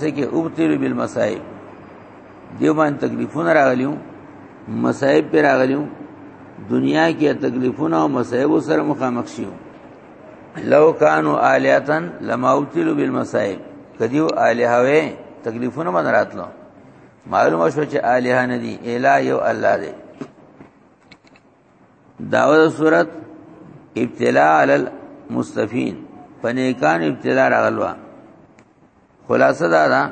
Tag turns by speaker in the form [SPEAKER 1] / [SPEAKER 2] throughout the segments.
[SPEAKER 1] ځکه ابتلو بالمصائب دیو باندې تکلیفونه راغلیو مصائب پر راغلیو دنیا کې تکلیفونه او مصائب سره مخامخ شیو لو کانوا الیاتن لما ابتلو بالمصائب کدیو الہوی تکلیفونه باندې راتلو معلومه شو چې الہ نه دی الہ یو الله دی داوود صورت ابتلاء علی المستفین پنیکان ابتلاء راغلوا خلاصه دا ده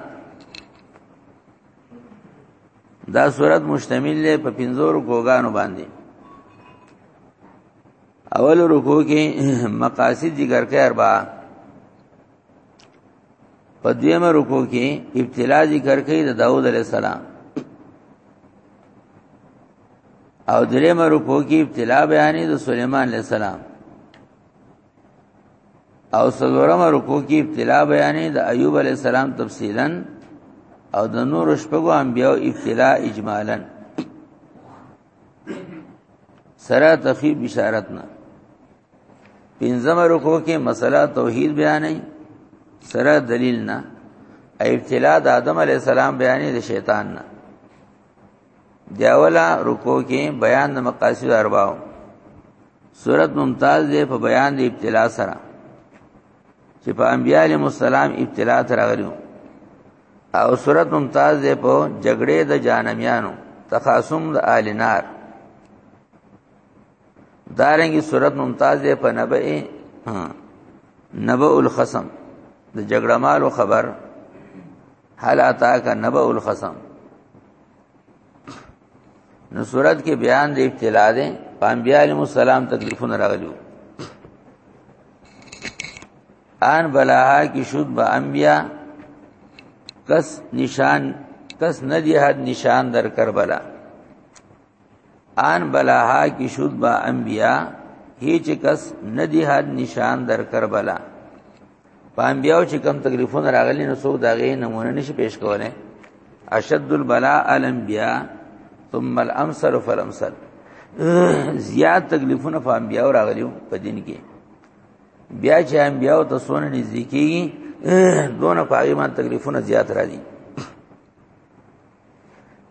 [SPEAKER 1] دا صورت مشتمل دی په پنځور کوګانو باندې اول رکو کې مقاصد ذکر کړي اربع په دویم رکو کې ابتلا ذکر کړي د داوود علیه السلام او درې مرکو کې ابتلا بیانې د سليمان عليه السلام او سلورم رکو کې ابتلا بیانې د ایوب علی السلام تفصیلا او د نور شپږو انبیو ابتلا اجمالا سره تخیب بشارت نه پنځم رکو کې مسله توحید بیانې سره دلیل نه ابتلا د آدم علی السلام بیانې د شیطان نه دیاولا رکو کې بیان د مقاصد ارباو صورت ممتاز دی په بیان د ابتلا سره چې په انبیاء علیهم السلام ابتلا تر غلیو او صورت ممتاز دی په جګړې د جانمیانو تخاصم د اهل نار دارنګي صورت ممتاز دی په نبئ نبأ الخصم د جګړه مالو خبر حال اتا کا نبأ الخصم نو صورت کې بیان د ابتلا ده پامبیالم السلام تکلیفونه راغلیو آن بلاها کی شد با انبیاء کس نشان کس ندی حد نشان در کربلا آن بلاها کی شد با انبیاء هیچ کس ندی حد نشان در کربلا په انبیاو چې کم تکلیفونه راغلي نو څوک دا غي نمونه نشي پیش کوله اشد البلاء الانبیاء ثم الامثل فالامثل زیات تکلیفونه په انبیاو راغلي په دین کې بیا چې انبیاو ته سونه نزدیکی دونه پاګې مان تکلیفونه زیات راځي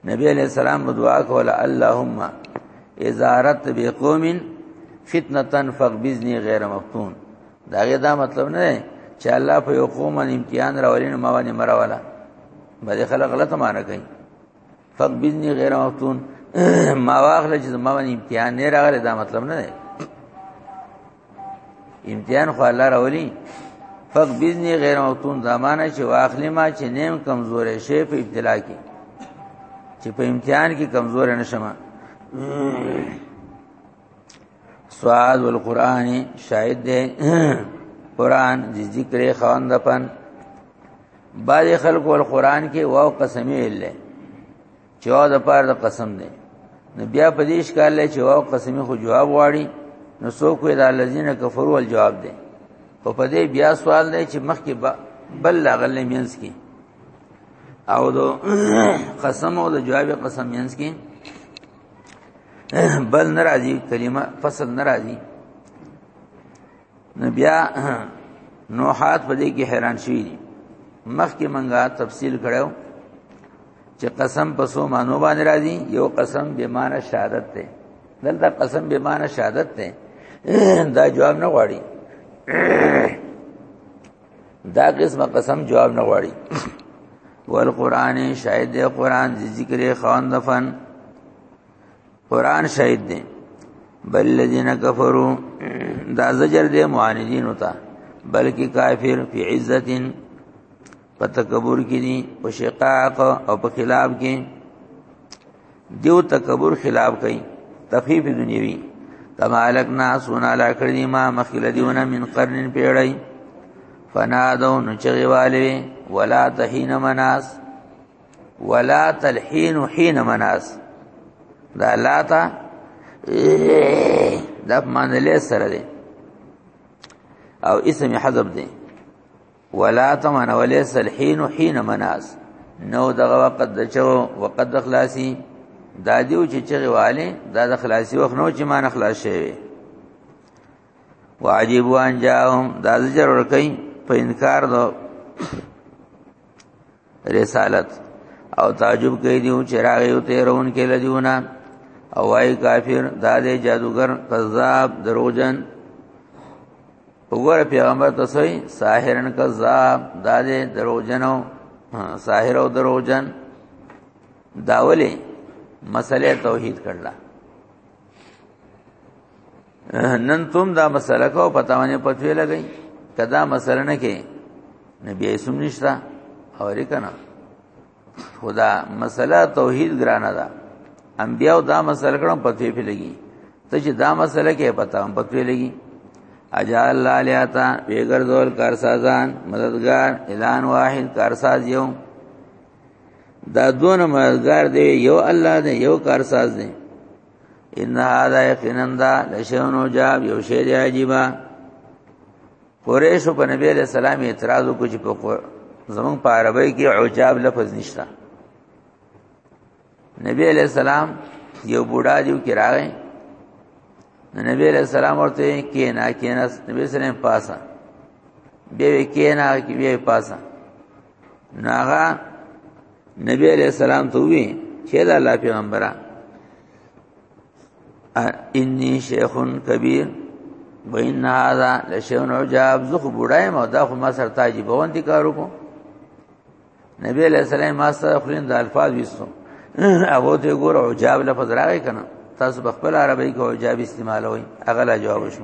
[SPEAKER 1] نبی علیہ السلام دعا کوله اللهم ازارت بقوم فتنه فقبزنی غیر مفتون داګه دا مطلب نه چې الله په یو قوم امتحان راولین ما باندې مراواله باندې خلک غلطه معنی کوي فقبزنی غیر مفتون ما واخله چې ما باندې امتحان نه راغلی دا مطلب نه دی امتحان خو الله راولي فق بزنی غیر مفتون زمانہ چې واخلې ما چې نیم کمزورې شي په ابتلا کې چې په امتحان کې کمزور نه شمه سواد والقران شاهد ده قران د ذکر خواند پن بعض خلق والقران کې واو قسمی ویلې چې او د پاره د قسم دی نو بیا په دې ښکار لای چې او قسمی خو جواب واړي نو څوک وی دا الذين كفروا الجواب دی او په دې بیا سوال دی چې مخکې بل لغل مینس کې او دو قسم او د جواب قسم مینس کې بل ناراضي کلمه فصل ناراضي نو بیا نوحات په دې کې حیران شوی دي مخکې منګه تفصیل کړو چې قسم په سو مانو باندې راځي یو قسم به مان شهادت ده دلته قسم به مان شهادت ده دا جواب نه غواړي دا قسم قسم جواب نه غواړي والقران شاهد قران ذکر خواندفن قران شاهد دی بل الذين كفروا دا زجر دی معاندین ہوتا بلکې کافر فی عزت په تکبر کې دي او شقاق او په خلاف کې دیو تکبر خلاف کوي تخفیف دنیوی تمالک ناس ونا لا کړی ما مخکله دیونه من قرن پیړی فنادو نو چغیوالی ولا تهین مناس ولا تلحين حين مناس دا لا تا دا مان له سره دی او اسم حذف دی ولا تمن وليس الحين حين مناس نو دغه وخت د چو وقت د خلاصي دا دیو چې چغه والے دا د خلاصي وخت نو چې مان خلاص شي واجب وان جاهم دا ضرور کوي په انکار دو رسالت او تعجب کوي دیو چې راغی او تیرون کې لدیونه او وايي کافر دا دې جادوګر کذاب دروژن وګوره پیغمبر تاسو یې ساحرن کذاب دا دې دروژنو ساحر او دروژن داولې مسله توحید کړل نن تم دا مسله کو پتا باندې پتوې لګی کدا مسله نه کې نبی ایسم نشتا اور کنا خدا مسله توحید ګرانه ده انبیاء دا مسله کړم پتوې په لګی ته چې دا مسله کې پتا هم پتوې لګی اجا الله الیاتا بیګر دول کارسازان مددگار اعلان واحد کارساز یو دا دون مددگار دی یو الله دی یو کارساز دی ان هذا یقینا دا لشنو جاب یو شی دی عجیبا قریش په نبی علیہ السلام اعتراض وکړي چې په زمون په عربی کې عجاب لفظ نشته نبی علیہ السلام یو بوډا دیو کې راغی نبی علیہ السلام ورته کینا کینا نبی سره پاسا به کینا کې به پاسا ناغا نبی علیہ السلام ته وی چې دا الله پیغمبره انی شیخ کبیر وان هذا لشیء عجاب زه خو بډای ما دا خو ما سره تاجی بون دي کارو کو نبی علیہ السلام ما سره خلین د الفاظ وستو هغه ته ګور عجاب لفظ راغی کنه تاسو بخبل عربی کو عجاب استعمالوي اغلا جواب شو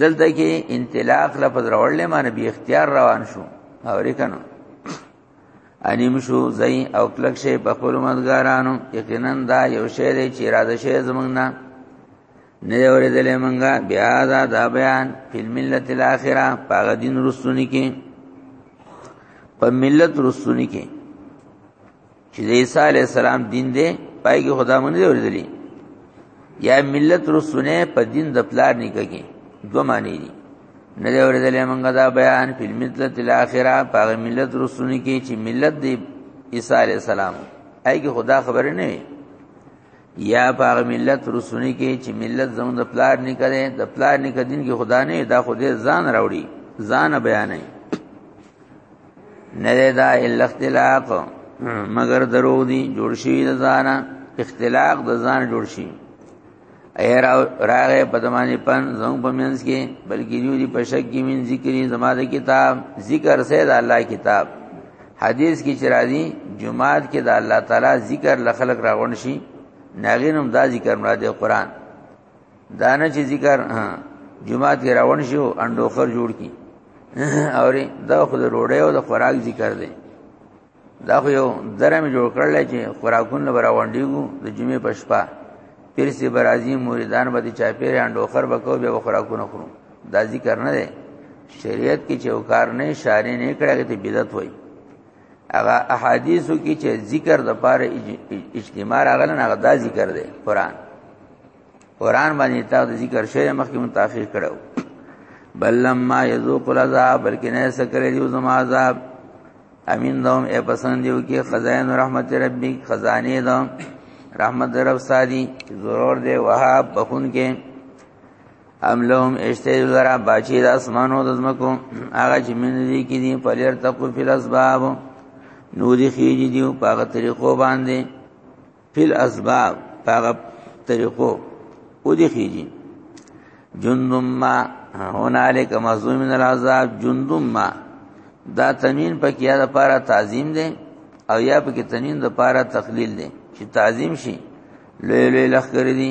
[SPEAKER 1] دلته کې انطلاق لفظ راوړل معنی به اختیار روان شو او ریکنو انیم شو زئی او کلک شي په خپل مدګارانو یقینا دا یو شی دی چې را ده شی زمنګ نه نه اورېدلې مونږه بیا دا دا بیان فل ملت الاخره پاغه دین رسونی کې په ملت رسونی کې چې د عیسی علی السلام دین دی پای کې خدا مونږ دی ورزلی یا ملت رسونه په دین د پلار نه کوي دو معنی دي نه دی ورزلی مونږ دا بیان په ملت الاخره په ملت رسونه کې چې ملت دی عیسی علی السلام پای کې خدا خبر نه وي یا په ملت رسونه کې چې ملت زموږ د پلار نه کوي د پلار نه کدين کې خدا نه دا خو دې ځان راوړي ځان بیانې نه دا الا اختلاق مگر درو دي جوړ شي د ځان اختلاق د ځان جوړ شي اے راغه پدمانی پن زنګ پمنس کې بلکې یو دی پشک کې من ذکرې زماده کتاب ذکر سید الله کتاب حدیث کې چرا دي جمعات کې د الله تعالی ذکر لخلق راغون شي ناغینم دا ذکر مراد قرآن دانه چې ذکر جمعه کې راون شو انډوخر جوړ کی او دا خو د روړې او د خوراک ذکر دی دا خو یو درم جوړ کړل چې خوراکونه براوندیګو د جمعې په شپه پیر سی برازی موریدان باندې چا پیر انډوخر بکو به خوراکونه خورو دا ذکر نه دی شریعت کې چې وکار نه شارې نه کړه کې بدعت وایي هغه احادیثو کې چې ذکر د پاره اجتماع راغلی نه دا ذکر دی قران قران باندې تا د ذکر شی مخکې متأخر کړو بل لما یذوق العذاب بلکې نه سکرې دی زما عذاب امین دوم اے پسند دیو کې خزائن رحمت ربی خزانه دوم رحمت رب سادی ضرور دی وهاب بخون کې ام لهم اشتری لرا باچی د اسمانو د زمکو هغه چې من دي کې دي په لر تقو فل اسباب نو دي خيږي دي په هغه طریقو باندې فل اسباب په هغه طریقو او دي خيږي جندم ما هنالک مظلوم من العذاب جندم ما دا تنوین په کیا د پاره تعظیم دی او یا په کې تنوین د پاره تقلیل دی چې تعظیم شي لوی لوی لخر دي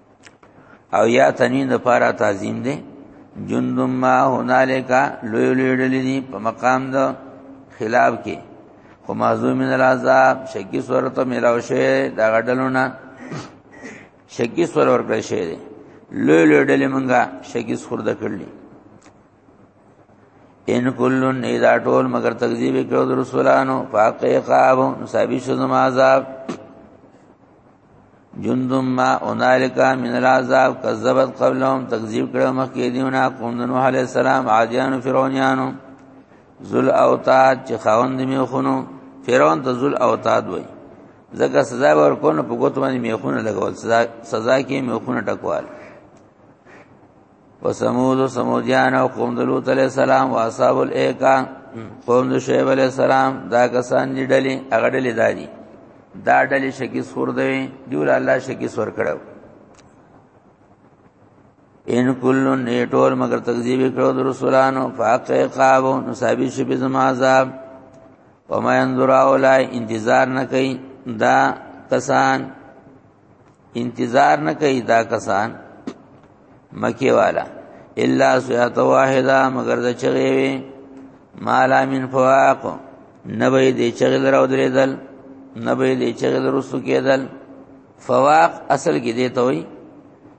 [SPEAKER 1] او یا تنوین د پاره تعظیم دی جند ما هنالک لوی لوی ډلې دي په مقام د خلاف کې خو معذوم من العذاب شکی صورت ملاو شي دا غډلونه شکی صورت ورکړی شي دي لوی لوی ډلې مونږه شکی خورد کړلې ان کلن اذا ټول مگر تکذیب کړو د رسولانو فاقه قاب نصابی شذم عذاب جند ما اونالک من العذاب کذبت قبلهم تکذیب کړه مخکې دیونه قوم نوح علی السلام عادیان فرعونانو ذل اوتاد چې خاوند می خونو فرعون ته ذل اوتاد وای زکه سزا ورکونه په ګوت باندې می خونه لګول سزا سزا کې می خونه ټکوال وسمود سمودیان او قوم د لوط علی السلام او اصحاب الایکا قوم د شعیب علی السلام دا کسان دي ډلې هغه ډلې دادي دا ډلې شکی سور دی دیول الله شکی سور کړو ان کل نیټول مگر تکذیب کړو د رسولانو فاق عقاب نو صاحب شپه زما عذاب وما ينظر اولای انتظار نه کوي دا کسان انتظار نه کوي دا کسان مکی والا الا سیات واحده مگر د چغې وي مالا من فواق نبې دې چغې درو درېدل نبې دې چغې درسو کېدل فواق اصل کې دې ته وي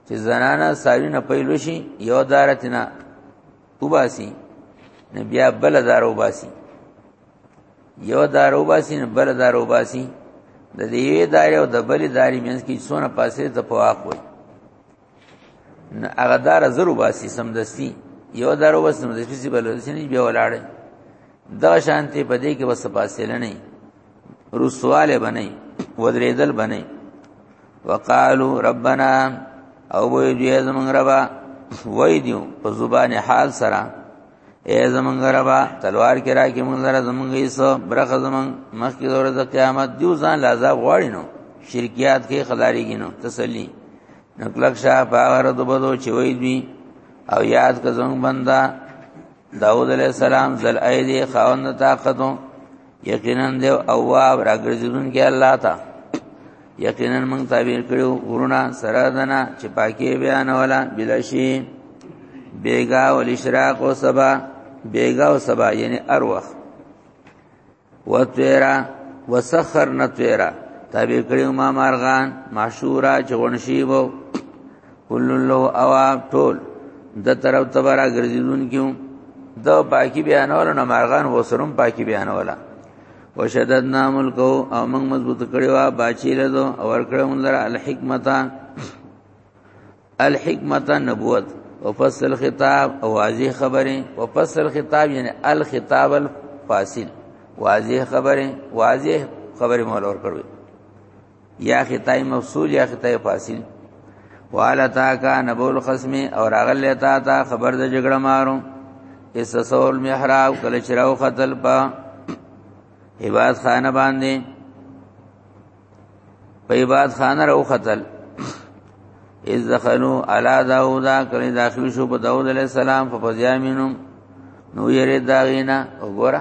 [SPEAKER 1] چې زنانا ساری نه پیلو شي یو دارتنا وباسي نبیا بل دار وباسي یو دارو باسی نه بل دارو باسی د دې یوې دارې او د بلې دارې مینس کې څونه پاسې ته پواق وي نه هغه دار زرو باسی سمدستی یو دارو بس نو د فزي بل سنې بیا ولاړې دا شانتي په دې کې بس پاسې لنی رسواله بنئ ودریدل بنئ وقالو ربنا او وی دې زمنګ ربا وای دیو په زبان حال سره اے زمونږ ربا تلوار کې راکې مونږ لره زمونږ ایسو برخه زمونږ مخکې دور د قیامت دیو ځان لازاب غواړي نو شرکیات کې خداريږي نو تسلی نکلک شاه باور د بدو چې وې دی او یاد که زمونږ بندا داود علیہ السلام ذل ایدی خاوند طاقتو یقینا دی او واب راګرځون کې الله تا یقینا موږ تعبیر کړو ورونه سره دنا چې پاکي بیان ولا بلشی بیگا ول اشراق او سبا بیگا او سبا یعنی اروخ وتیرا وسخر نتیرا تعبیر کړو ما مارغان معشورا چغونشی وو کل لو اوا ټول د طرف تبارا ګرځیدون کیو د پاکی بیانول نه مارغان وسرم پاکی بیانولا وشددنا ملکو او موږ مضبوط کړو باچی له دو او ور کړو لره الحکمت الحکمت نبوت وفصل خطاب او واضح خبره وفصل خطاب یعنی الخطاب الفاصل واضح خبره واضح خبره مول ور کړو یا خطای مفصول یا خطای فاصل والا تا کا نبول خصم اور اغل تا تا خبر د جګړه مارو اس سول محراب کله چراو قتل پا عباد خانه باندې په عباد خانه راو قتل اذ دخلوا على داوود کله داخل شو په داوود علیہ السلام ففزیامینم نو یری داغینا وګوره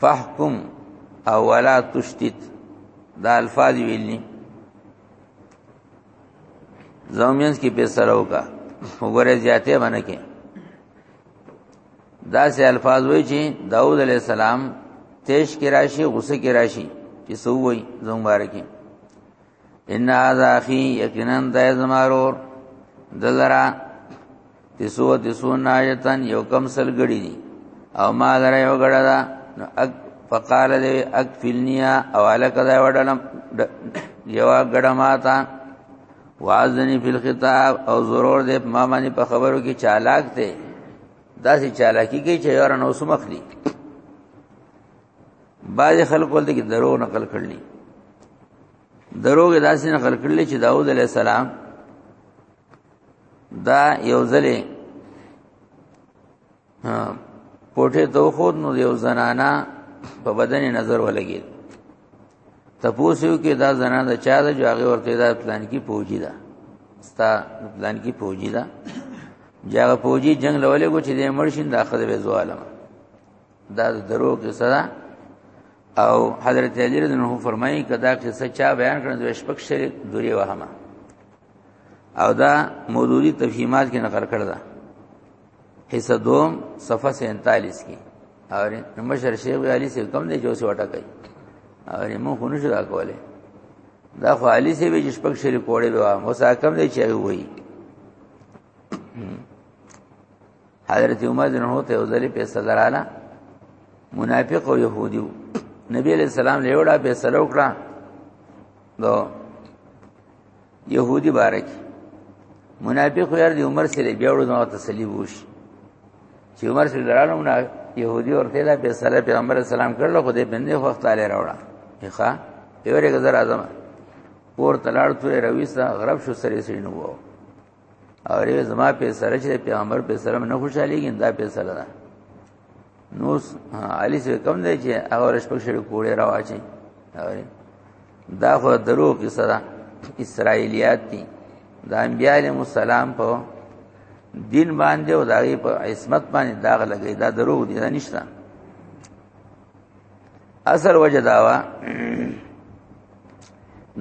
[SPEAKER 1] فحکم او ولا تشتت دا الفاظ ویلنی زومینس کی په سره وکا وګوره زیاته باندې کې دا سه الفاظ وای چې داوود علی السلام تیش کې راشي غصه کې راشي چې سو وای زوم بارکه ان هذا اخي یقینا دا زمارور دلرا تسو تسو نایتن یو کم سل غړي دي او ما لره یو غړه دا نو اک فقال له اک فلنیا او الک دا وډلم یو غړه ماتا وازنی فی الخطاب او ضرور دې ما باندې په خبرو کې چالاک ته داسې چالاکی کې چې یار نو سمخلی بعض خلکو ولته کې درو نقل کړلی درو کې داسې نقل کړلی چې داوود علی السلام دا یو ځلې پټه تو خو نو یو زنانا په بدن نظر ولګي تپوسو کې دا زنانه د چا ده جو هغه ورته دا پلان کې پوجي ده ستا پلان کې پوجي ده جاغه پوجي جنگ لولې کو چې د مرشین د اخذ به زوالم دا درو قصه ده او حضرت علی رضی الله عنه فرمایي کدا قصه چا بیان کړه د شپږ شری دوری وهمه او دا مودودی تفهیمات کې نقل کړه ده حصہ دوم صفحه 47 کې اور مشر شیخ علی سے کم دی جو سے وټا کوي اور مو خو نشو دا کوله دا خو علی سے به شپږ شری کوړې به وسه کم دی چې وایي حضرت عمر جن هوته یو ځلې فیصله رااله منافق او يهودي نبی علیہ السلام له وړه فیصله وکړه دو يهودي بارک منافق یار دی عمر سره بیا وړو نو تسلی ووش چې عمر سره درانو نه يهودي ورته لا فیصله پیغمبر اسلام کړل خو دې بندې وخت علی راوړه ښه یو رګ زر اعظم پور تلاړ تورې رويسا غرب شو سره سینو وو او ری زما په سره چې پیغمبر په سره نه خوشاليږي دا په سره ده نو علي څه کم دی چې هغه رشپک شری کوړې راواچي دا خو درو قصه ده اسرایلیات دي د انبیاء علیهم السلام په دین باندې او دغه په عصمت باندې داغ لګی دا درو دي دا نشته اصل وجه داوا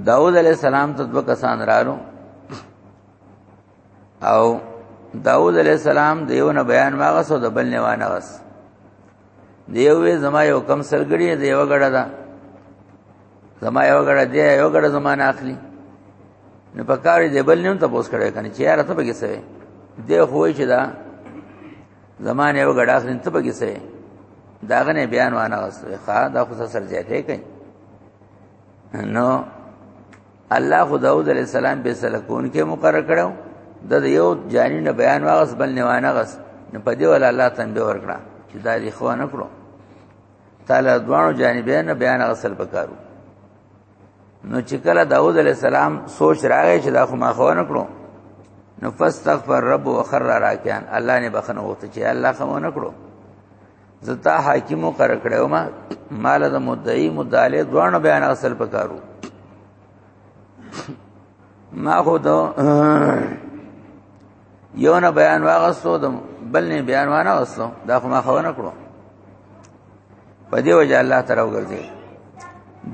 [SPEAKER 1] داود علیہ السلام ته دوه کسان رالو او داود علیہ السلام دیو نه بیان ماغه سو د بل نه وانه غس دیو وی زما یو کم سرګړی دیو غړه دا زما یو غړه دی یو غړه زما نه اخلي نو پکاري دی بل نه ته پوس کړه کني چې یاره ته بګی سوي دی خو چې دا زمانه یو غړه اخلي ته بګی سوي داغه نه بیان وانه غس ښا دا خو سر زیاته کوي نو الله خو داود علیہ السلام به سلکون کې مقرر کړو د یو جانی نه بیان واغس بل نه وانه غس نو په دی ول الله تنبیه ورکړه چې دا دی خو نه کړو تعالی دوانو جانبین بیان غسل پکارو نو چې کله داوود علی السلام سوچ راغی چې دا خو ما خو نه کړو نو فاستغفر رب وخر راکان الله نه بخنه وته چې الله خو نه کړو زتا حاکم مقرر کړو ما مال د مدعی مداله دوه بیان اصل پکارو ما خو دو یو نه بیان واغستو دم بل نه بیان وانه وستو دا خو ما خو نه کړو په دې وجه الله تعالی وګرځي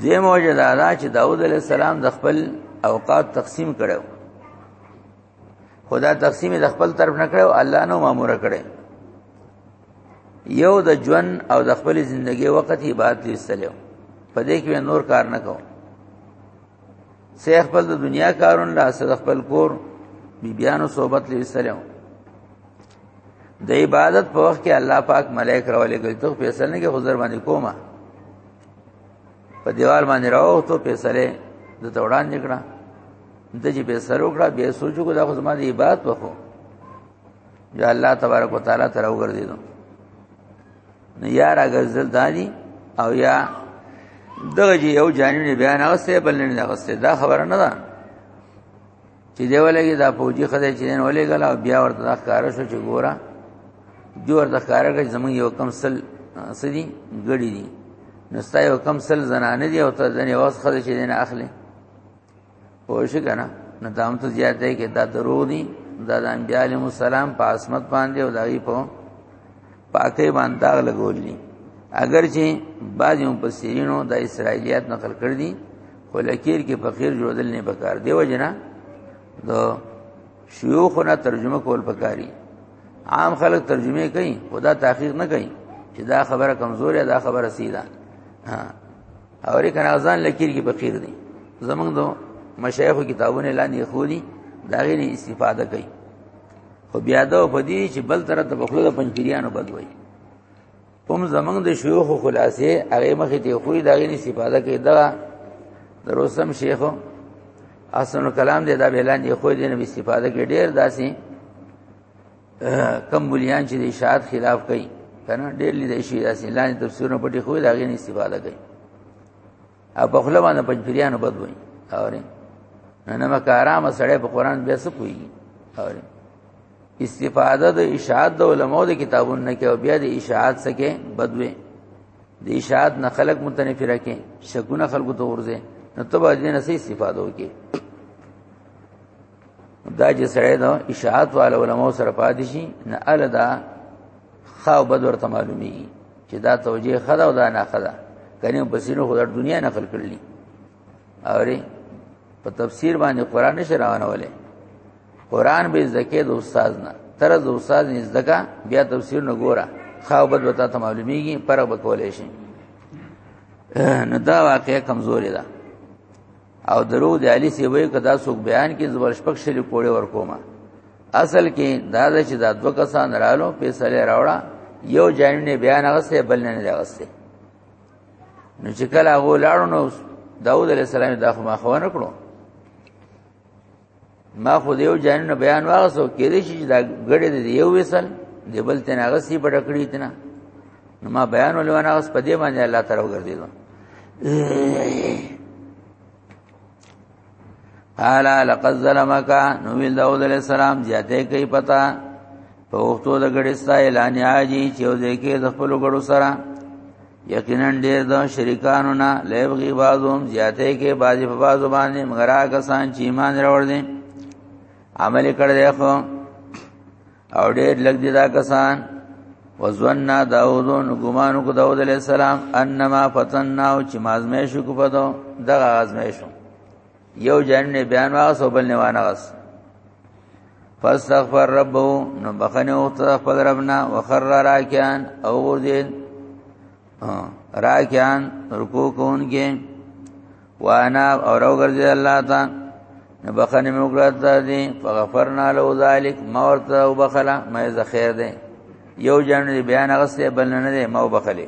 [SPEAKER 1] دې موجه دا چې داوود علی السلام د خپل اوقات تقسیم کړو خدا تقسیم د خپل طرف نه کړو الله نو مامور کړي یو د ژوند او د خپل ژوندۍ وخت عبادت لستلو په دې کې نور کار نه کوم سه خپل د دنیا کارون لا سه خپل کور بی بیانو صحبت لستلو د عبادت په وخت کې الله پاک ملائک راولې کوي ته فیصله نه کې خضر باندې کومه په دیوال باندې راوته پیسره د توړان نکړه د چې پیسره وکړه به سوچو کو دا خو زما دی عبادت وکړو یا الله تبارک وتعالى تر وګرځیدو نو یار اگر زل دانی او یا دغه یو جانب بیان اوسه بل نه اوسه دا خبره نه ده چې دی ولګي دا فوجي خدای چې نن ولې غلا بیا ورته ښکار شو چې ګورا دی ورته ښکار کړ زمون یو کم سل سدي غړي دي نستا یو کم سل زنانه دي او ته ځنې واس خدای چې نه اخلي پوه شي کنه نو دا هم ته زیات دی کې دا درو دي دا د انبیاء علیهم السلام په عصمت باندې او دایي په پاکه باندې داغ لګولې اگر چې بعض مفسرینو د اسرایلیات نقل کړ دي خو لکیر کې فقیر جوړدل نه پکار دی وجنه د شيوخ نه ترجمه کول پکاري عام خلک ترجمه کوي خدا تحقیق نه کوي چې دا خبره کمزوري دا خبره سیده ها اورې کنه ځان لکیر کې فقیر دی زمنګ دو مشایخ کتابونه لاندې خو دي دا غي استفاده کوي خو بیا دا په دې چې بل طرف ته بخلو د پنځپیرانو بدوي کوم زمنګ د شيوخ خلاصې هغه مخې ته خو دا غي استفاده کوي دا دروسم شیخ احسن کلام دې دا بیلان یې خو دې نه استفاده کوي ډېر داسي کم بلیان چې د اشاعت خلاف کوي کنه ډېر لیدې شي داسي لاندې تفسیرونه پټي خو دا غي استفاده کوي او په خپل باندې پنځپریانو بد وایي اوري نه ما کارام سړی په قران بیا څه کوي اوري استفاده د اشاعت د علماو د کتابونو نه کې او بیا د اشاعت سکه بدوي د اشاعت نه خلق متنفي راکې شګونه خلق ته ورځي نو ته به دې نه سي استفاده وکې دا چې سره دا اشاعت وال علماء سره پاتې شي نه الدا خاو بد ورته معلومي چې دا توجیه خدا او دا نه خدا کني بسینو خدای دنیا نقل کړلی اوري په تفسیر باندې قران نشه روانه ولې قران به زکه د استاد نه تر د استاد نه زکه بیا تفسیر نه ګوره خاو بد وتا ته معلومیږي پر به کولې شي نو دا واقعي کمزوري ده او درو د علي سی وای کدا څوک بیان کې زبر شپک شری کوړې ورکوما اصل کې دا د چې دا دوه کسان رالو پیسې راوړه یو جانب نه بیان غسه بل نه نه غسه نو چې کله هغه لاړو نو داوود علیه السلام دا خو ما خو نه کړو ما خو دیو جان نه بیان واغسو کې دې چې دا غړې دې یو وسل دی بل تنه غسی په ډکړی تنه نو ما بیان ولونه اوس په دې باندې الله تعالی وګرځیدو قال لقد ظلمك نو ویل داود علیہ السلام زیاته کوي پتا په وختو د غړي ستا اعلان یاجی چې او ځکه د خپل غړو سره یقینا ډیر د شریکانو نه لېبغي بازوم زیاته کې بازي په بازو باندې مگر هغه سان چې ایمان راوړ دي عمل کړ دی خو او ډیر لګ دي دا کسان وزنا داوودون ګمانو کو داوود علیہ السلام انما فتننا او چې مازمې شو کو پدو دغه ازمې شو یو جن نه بیان واس او بل نه وانه واس فاستغفر ربه نو بخنه او خپل ربنا وخر راکان او ورزید راکان رکوع کوونکې وانا اور او ګرځي الله تا نو بخنه مې وکړه دي فغفرنا له ذلک مورته او بخلا مې زخیر ده یو جن بیان غسه بل نه ده مو بخلی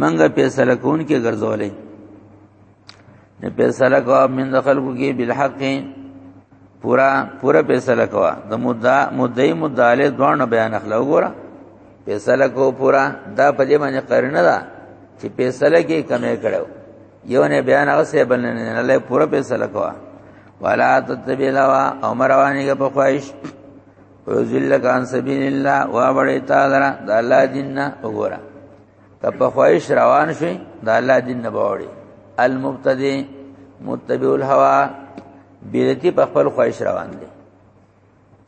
[SPEAKER 1] منګه فیصله کون کې ګرځولې نه فیصله کو من خلکو کې بالحق پورا پورا فیصله کوا د مدعا مدعی مدعاله دوه بیان اخلو ګوره فیصله کو پورا دا په دې باندې قرنه ده چې فیصله کې کمې کړو یو نه بیان هغه سه بل نه الله پورا فیصله کوا ولا تتبیلوا او مروانی په خواهش وذلک عن سبیل الله وا بڑے تعالی د الله دین نه وګوره که په خواهش روان شي د الله دین نه باوري المبتدی متبع الهوا بیرتی په خپل خواهش روان دي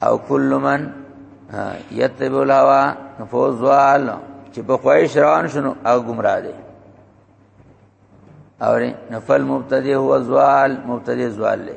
[SPEAKER 1] او کل من یتبع الهوا فوز وال چې په خواهش روان شنو او گمراه دي اور نفل مبتدی هو زوال مبتدی زوال له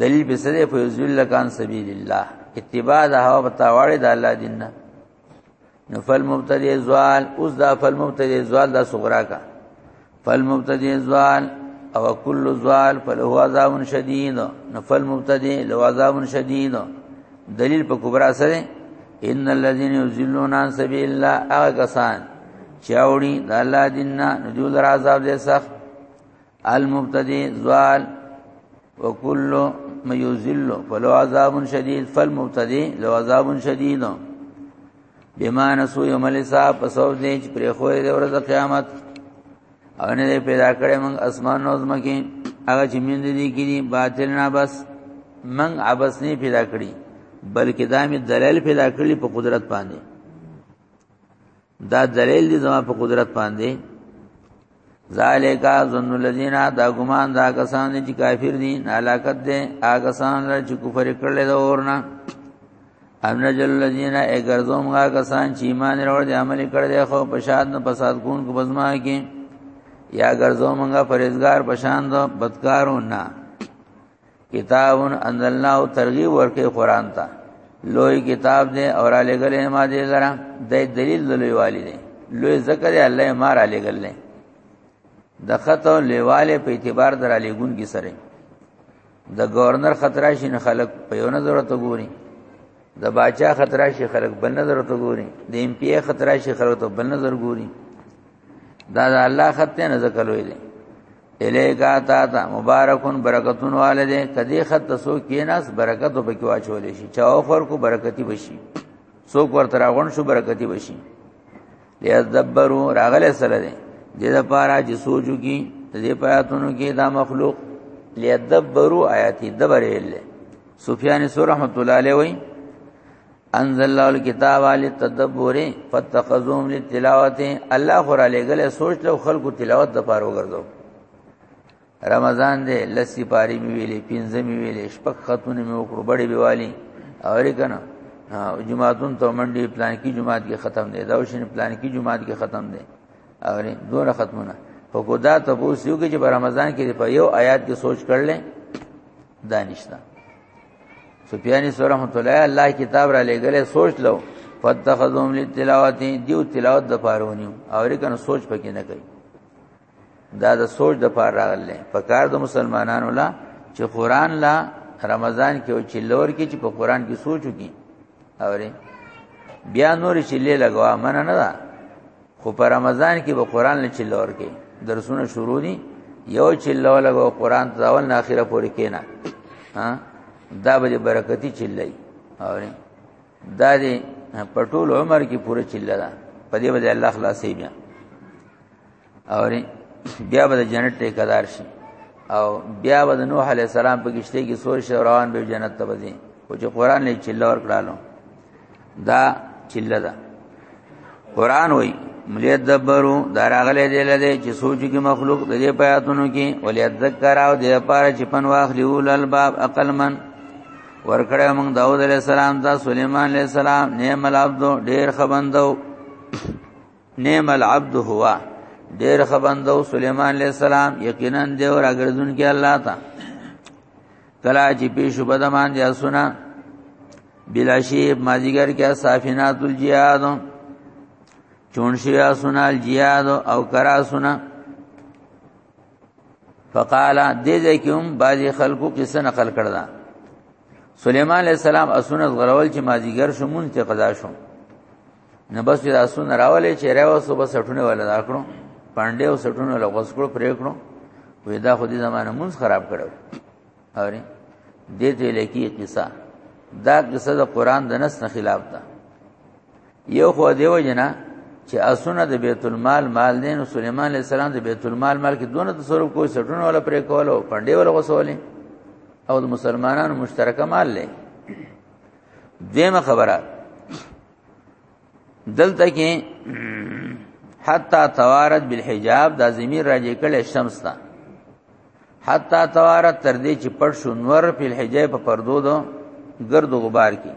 [SPEAKER 1] دلیل به سره په ذل کان سبیل الله اتباع د هوا بتاواړي د الله دین نه نفل مبتدی زوال اوس دا فل مبتدی زوال دا صغرا کا فل مبتدی زوال او کل زوال فله عذاب شدید نفل مبتدی له عذاب شدید دلیل په کبرا سره ان الذين يذلون عن سبيل الله هغه کسان چې اوړي د الله دین نه نجول عذاب دې سخت المبتدی زوال وکل ما یذل فلو عذاب شدید فالمبتدی لو عذاب شدید بما نسو یوم الحساب پسو دې چې پر خو دې ورځ قیامت او نه پیدا کړې موږ اسمان او زمکه هغه چې مين دي کړي باطل نه بس موږ عبس نه پیدا کړی بلکې دا می دلیل پیدا کړی په قدرت باندې دا دلیل دی زما په قدرت باندې ذالک ظن الذین دا ګمان دا کسان چې کافر دي نالاکت دي هغه کسان چې کفر کړل دا اورنا امن جل الذین ای ګرځوم هغه کسان چې ایمان وروړي دي عمل کړی دی خو په شاد نه فساد کون کو بزما کې یا ګرځوم هغه پرېزګار پشان دو بدکارو نه کتاب انزلنا او ترغیب ورکه قران ته لوی کتاب دی او را لګلې ما دې لره د دلیل لوی والی دی لوی ذکر الله ما را لګلې د خطو لیواله په اعتبار در علی ګون کی سره د گورنر خطر شي نه خلک په یو نظر ته ګوري د باچا خطر شي خلک بل نظر ته ګوري د ایم پی خطر شي خلک ته بل نظر ګوري دا د الله خط نه ذکر ویلي الیکا تا تا مبارکون برکتون والده کدی خط تسو کیناس برکت وبکی واچول شي چاو خور کو برکتی بشي سو کور تراغون شو برکتی بشي لیذبرو راغله سره دې دې لپاره چې سوچو کی دې پیاتونو کې دا مخلوق لیذبرو آیاتی دبرې له سفیان سور رحمت الله علیه وای انزل الله الكتاب علی تدبر فتخذوهم للتلاوت الله خور علی گل سوچ لو خلق تلاوت د پاره وګرځو رمضان دې لسی پاری می ویلې پنځه می ویلې شپږ خاتون می وکړو بڑی بیوالی اورې کنه جمعهتون ته منډي پلان کی جمعات کې ختم دی دا وشن پلان کی جمعات کې ختم دی اورې دوه ختمونه خو خدا ته پوسیو کې چې په رمضان کې په یو آیات کې سوچ کړل دانشتا سفیانی سور رحمت الله الله کتاب را لګلې سوچ لو فتخذهم للتلاوت دیو تلاوت د پارونی او ریکنه سوچ پکې نه کوي دا د سوچ د پار راغله په کار د مسلمانانو لا چې قران لا رمضان کې او چې لور کې چې په قران کې سوچو کې اوره بیا نور چې لې لګوا من نه دا خو په رمضان کې به قران نه چلور کې درسونه شروع دي یو چلو لګو قران ځاول نه اخره پورې کینا ها دا به برکتی چلای او دا دې په ټول عمر کې پوره چله ده په دې باندې الله خلاصې بیا او بیا به جنت ته قدار شي او بیا به نوح علی السلام په کشته کې سور شي روان به جنت ته وځي او چې قران نه چله ور کړالو دا چله ده قران وای ملي دبرو دراغله دی لده چې سوچ کې مخلوق د دې پیاتونو کې ولې ذکر او د لپاره چې پن واخلی اول الباب عقل من ورکړه موږ داوود علیہ السلام دا سليمان علیہ السلام نعم العبد ډیر خبندو نعم العبد هوا ډیر خبندو سليمان علیہ السلام یقینا دی او راګرځون کې الله تا کلا چې پیشو بدمان دیا سنا بلا شیب مازیګر کې صافینات الجهاد چون شیا سنا الجهاد او کرا سنا فقال دې دې کوم باجی خلکو کیسه نقل کړدا سليمان عليه السلام اسونه غرول چې مازیګر شمون ته قضا شو نه بس دې اسونه راولې چې راو سو بس ټونه ولا دا کړو پاندې او سټونه ولا غوس کړو پرې کړو وې دا خو دې زمانه مونږ خراب کړو اوري دې ته لکی قصه دا قصه د قران د نس نه خلاف ده یو خو دیو جنا چې اسونه د بیت المال مال دین او سليمان عليه السلام د بیت المال مال کې دونه تصرف کوی سټونه ولا پرې کول او پاندې ولا غوسولې او د مسلمانانو مشترکه مال لې دیمه خبره دلته کې حتا توارت بالحجاب دا زمير راځي کله شمس ته حتا توارت تر دې چې پټ شو نور په حجاب په پردو دو گرد غبار کې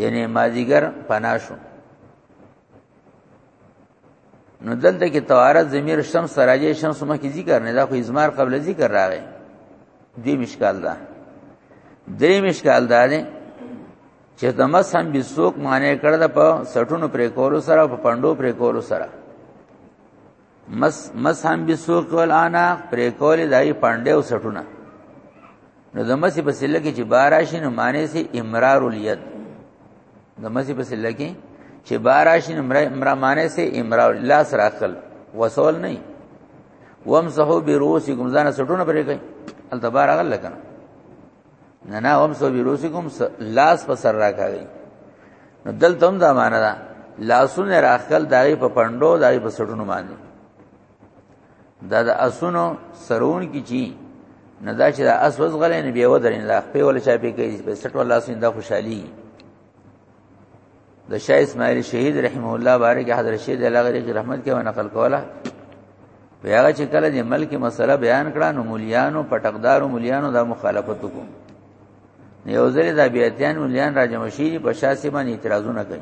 [SPEAKER 1] یعنی مازیګر پنا شو نو دلته کې توارت زمير شمس راځي شمس مخکې ذکر نه دا خو ازمار قبل ذکر راغی دې مشکال ده درې مشکال ده چې د مس هم به څوک معنی کړ د په سټونو پرې کولو سره په پندو پرې کولو سره مس مس هم به څوک ول انا پرې کولې دای پندې او سټونه نو د مس په سله کې چې باراشین معنی سي امرار الید د مس په سله کې چې باراشین امرا معنی سي امرار لا سره عقل وسول نه ومسحو بروسکم ځان سټونه پرې کوي التبار غل کنه نه نه هم سو بیروسکم لاس په سر راکاږي نو دلته هم دا معنا ده لاسونه راخل دای په پندو دای په سټونو باندې دا د اسونو سرون کی چی نه دا چې د اس وز غلې نه بیا ودرین لا په ول چا پی کوي په سټ ولا سین دا خوشحالي د شاه اسماعیل شهید رحمه الله بارک حضرت شهید الله غریق رحمت کې نقل کوله بیا چې کله د ملک مسله بیان کړه نو مليانو پټقدارو مليانو دا مخالفت وکړو یو ځل دا بیاتیان مليان را جمع شي په شاسې باندې اعتراضونه کوي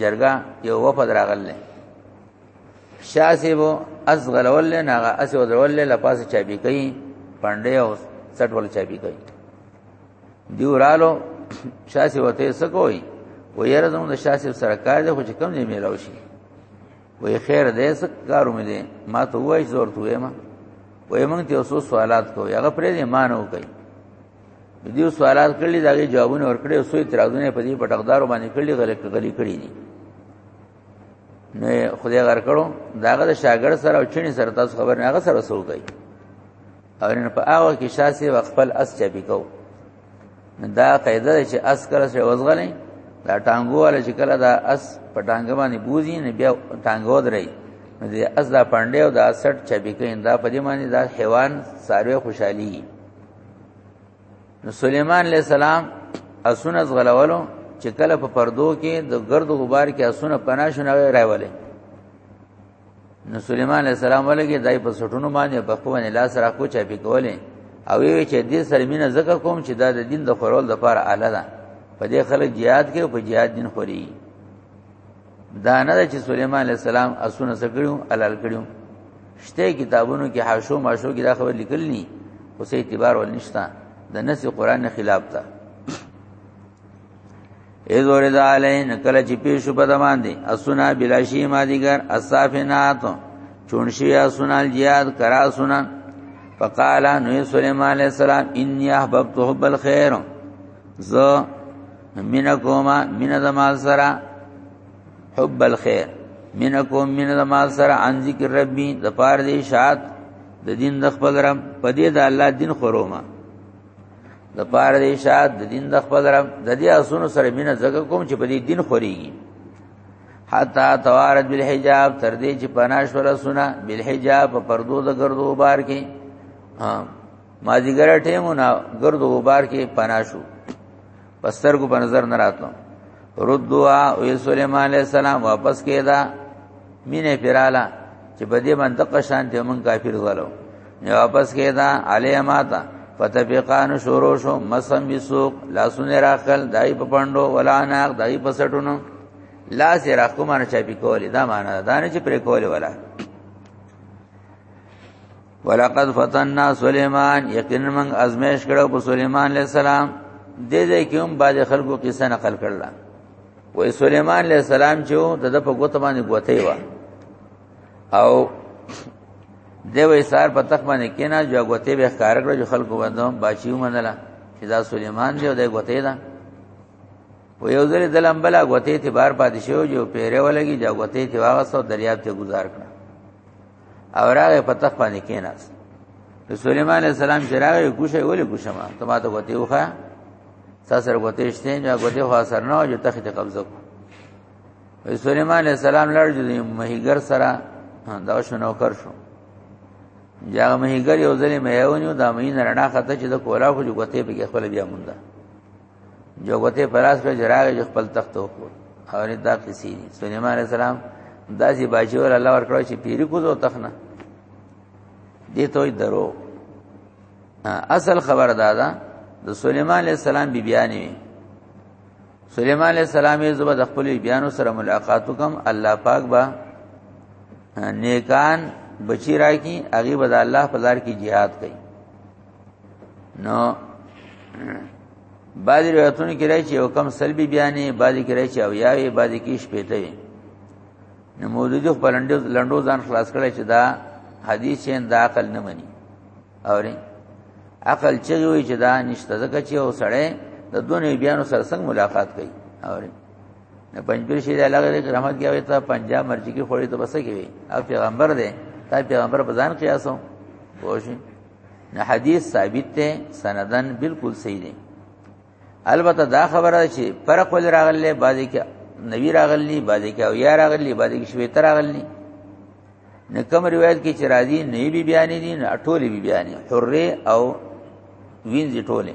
[SPEAKER 1] جرګه یو وفد راغله شاسې وو ازغل ول نه هغه اسو درول له پاسه چابي کوي پنده او سټ ول چابي کوي دی ورالو شاسې وته سکوي و یره زموږ د شاسې سره کار دی خو چې کم نه میلاو شي وې خیر دې څه کارو مې دي ما ته وای زور ته ما وې موږ ته اوسو سوالات کو هغه پرې دې مان وکي دې سوالات کړلې دا غي جوابونه ورکړې اوسو اعتراضونه په دې پټقدارو باندې کړلې غلې غلې کړې دي نو خدای غر کړو داغه د شاګرد سره او چینی سره تاسو خبر نه هغه سره سو کوي او نه په هغه کې شاسې خپل اس چپی کو دا قاعده چې اس کله سره وزغلې دا ټانګو والا چې کله دا اس په ټانګ باندې بوزي نه بیا ټانګو درې نو دې اس دا پاندې او دا سټ چپی کین دا په دې باندې دا حیوان ساروی خوشحالي نو سليمان عليه السلام اسونه زغلولو چې کله په پردو کې د ګرد غبار کې اسونه پناشونه راولې نو سليمان عليه السلام ولګي دای په سټونو باندې په خپل لاس را کو چا پی کولې او وی چې دې سره مینه زکه کوم چې دا د دین د خورول د پاره اعلی ده په دې خلک jihad کې په jihad دین خوري دا نه چې سليمان عليه السلام اسونه سکړو علل کړو شته کتابونو کې حاشو ماشو کې دا خبر لیکل ني اوسې اعتبار ول نشتا د نس قران خلاف ده اذ ورد علین کله چې پیش په دمان دي اسنا بلاشی مادیګر اصافنات چون شي اسنا الجهاد کرا سنا فقال نو سليمان عليه السلام اني احببت حب الخير ز منکوما من زمال سرا حب الخير منکوم من زمال سرا عن ذکر ربي د پاره دي شاد د دین د خپل رب په دې د الله دین خروما د پاره دې شاد د دین د خپل رب د دې اسونو سره مینه زګه کوم چې په دې دین خوريږي حتا توارد بالحجاب تر دې چې پناش ولا سنا بالحجاب په پردو د ګردو بار کې ها ما دې ګر ټیمونه ګردو بار کې پناشو پستر کو په نظر نه راتلو ردوا او سليمان عليه السلام واپس کېدا مینه پیراله چې په دې منطق شان ته مونږ کافر غلو نه واپس کېدا عليه ماتا فتفقان شروع شو مسم بسوق لاسونه راخل دای په پاندو ولا ناق دای په سټونو لاس یې راخو مان چا پی کولې دا معنا دا نه چې پرې کولې ولا ولقد فتننا سليمان یقینا من ازمیش کړو په سليمان عليه السلام دې دې کوم باج خلکو قصه نقل کړل وې سليمان عليه السلام چې د په ګوت باندې ګوتې و او دی وې سار په تخ باندې کینا جو غوته به ښکار کړو جو خلکو باندې باچی ومنله چې دا سليمان دی او د غوته دا و یو ځل د لمبلا غوته ته بار پاتې شو جو پیره ولګي جو غوته ته واغسو دریاب ته گذار کړ او راغې په تخ باندې کېناس د سليمان عليه السلام چې راغې ګوشه ولې ګوشه ما ته ما ته وته وخه ساسر وته شته یا وته خو اثر نه جو تخت قبضه کو سليمان عليه السلام لړ جو مهیګر سره دا شنو کر شو یا مهیګر یو ځلې مې یو نیو دا مې نه رڼا خطه چې د کولا خو جو وته به خپل بیا مونږه جو وته پراس په جراغ جو خپل تخت وکړ او نه دا قصې دي سليمان عليه السلام داسې باجور الله ورکړ چې پیری کو زو تخنه دي ته درو اصل خبر دادا د سليمان عليه السلام بي بیانې سليمان عليه السلام یې زبر د خپل بیانو سره ملاقات وکم الله پاک با نیکان بچی راکی هغه به د الله په لار کې jihad کوي نو بعض روایتونه کې راځي او کم سلبي بیانې بعض کې راځي او یاوي بعض کې شپېته وي نو مولوی خو بلندو لندو ځان خلاص کړي چې دا حدیث یې د عقل نه مني اوري عقل چې وي چې دا نشته ځکه چې او سړی د دونه بیانو سره څنګه ملاقات کوي اوري نه پنځپیر شي د علاقې رحمت کې وي ته پنجاب مرجی کې خوري ته بس کې وي او پیغمبر دی تا پیغمبر په ځان قیاسو وښي نه حدیث ثابت ده سندن بالکل صحیح ده البته دا خبره چې فرق ول راغله بعضی کې نبی راغلی بعضی کې او یا راغلی بعضی کې شوی تر راغلی نه کوم روایت کې چې راځي نه بي بیان دي نه ټولې بي بیان حره او وینځي ټولې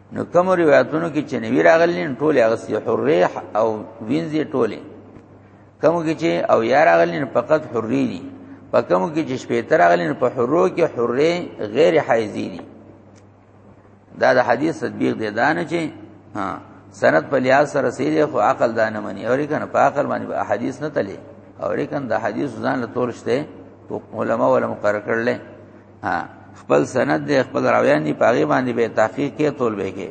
[SPEAKER 1] نو کوم روایتونو کې چې نوی راغلی ټول هغه سی حریح او وینځي ټوله کوم کې چې او یا راغلی فقط حری دي په کوم کې چې شپې تر راغلی په حرو کې حری غیر حایزي دي دا د حدیث تطبیق دی دا نه چې ها سند په لحاظ سره سیری خو عقل دا نه مني او ریکنه په عقل باندې حدیث نه تلي او ریکنه د حدیث ځان له تول شته علماء ولا مقرر کړل ها خپل سند دی خپل راویان دی پاغي باندې به تحقیق کې تول به کې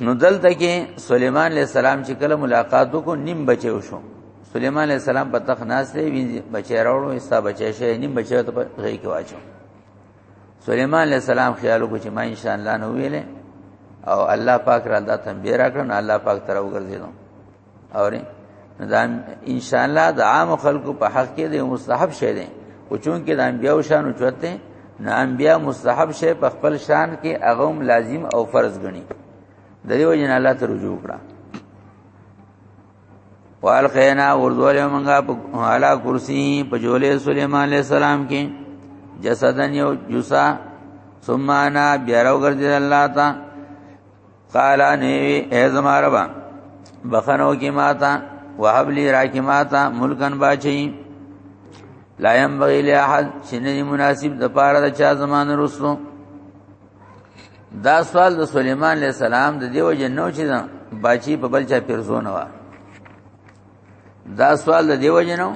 [SPEAKER 1] نو دلته کې سليمان عليه السلام چې کله ملاقات وکړو نیم بچو شو سليمان عليه السلام په تخ ناس دی وینځي بچی راوړو ایستا بچی شي نیم بچو ته غي کې واچو سليمان عليه السلام خیال وکړ چې ما ان شاء الله نو ویلې او الله پاک را دا تنبیه راکړ نو الله پاک تر وګرځیدو اوري دا ان شاء الله د عام خلکو په حق کې د مستحب شې دي او چون کې د انبیو شان چوته نه انبیا مستحب شې په خپل شان کې اغم لازم او فرض غني د دې وجه الله ته رجوع کړه والقینا وردول منغا علا کرسی په جولې سليمان عليه السلام کې جسدن یو جسا ثم انا بیارو ګرځي الله تا قال نیوی ای زما رب بخنو کی ماتا وهب لی راکی ماتا ملکن باچی لا یم بغی لی احد چنی مناسب د پاره د چا زمان رسو دا سوال د سليمان عليه السلام د دیو جنو چې باچی په بل چا پیرزونه وا دا سوال د دیو جنو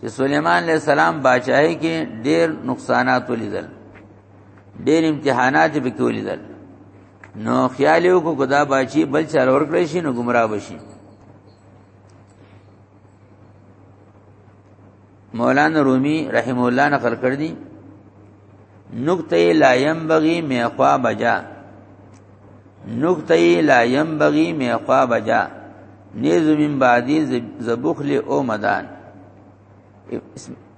[SPEAKER 1] چې سليمان عليه السلام باچای کې ډېر نقصانات ولیدل ډېر امتحانات به کې ولیدل نو خیال یو کو خدا باچی بل چار ور کړی شي نو گمراه بشي مولانا رومی رحم الله نقل کړ دي نقطه لا ينبغي ميخوا بجا نقطه لا ينبغي ميخوا بجا نيز من بعدي زبخل او مدان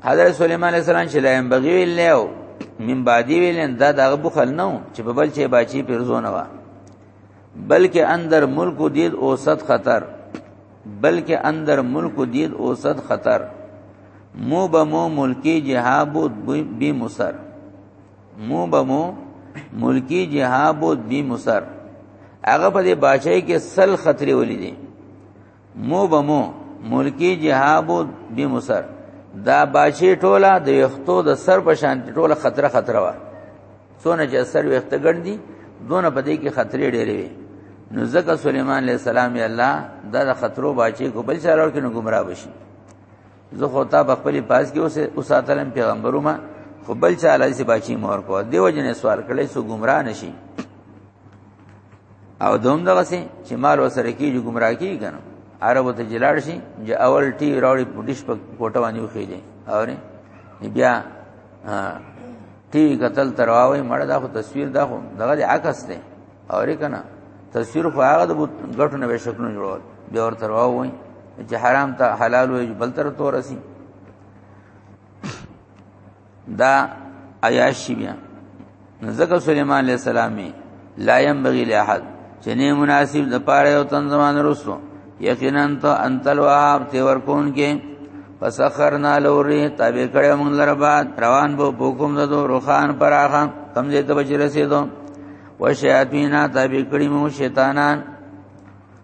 [SPEAKER 1] حضرت سليمان عليه السلام چې لایم بغي ویل او من بعدی ویل دا دغه بخل نه چې په بل چې باچی پیرزونه وا بلکې اندر ملک دید اوسط خطر بلکې اندر ملک دید اوسط خطر مو بمو ملکی جهابود بی مسر مو بمو ملکی جهابود بی مسر هغه په دې بادشاہي کې سل خطرې ولې دي مو بمو ملکی جهابو بی مسر دا باچی ټوله د وختو د سر په شان ټوله خطر خطر وا څونه چې سر وخت ګڼدي دونه په دې کې خطرې ډېرې وي نو ځکه سليمان عليه السلام یې الله دا د خطرو باچی کو بل چاره ورکې نو گمراه بشي زه خو تا په خپل پاس کې اوسه اوساتلم پیغمبرو ما خو بل چاله سي باچی مور کو دیو جن سوال کړي سو گمراه نشي او دوم دغه سي چې مال وسره کیږي گمراه کیږي کنه عربو ته جلاړ شي چې اول ټي راوړي پټیش په کوټه باندې وخیږي او نه بیا ټي قتل ترواوي مړ دا خو تصویر دا خو دغه عکس دی او ری کنه تصویر خو هغه د غټو نه شکلونه جوړول بیا ور ترواوي چې حرام ته حلال وي بل تر تورسي دا عیاشی بیا ځکه سليمان عليه السلام لا ينبغي لاحد چې نه مناسب د پاره او تن زمانه رسو یقینا ته انت الوهاب ته ورکون کې فسخرنا لوري تابع کړه موږ لره بعد روان بو حکم ددو روخان پراخه کم دې ته بچ رسیدو و شیاطینا تابع کړي موږ شیطانان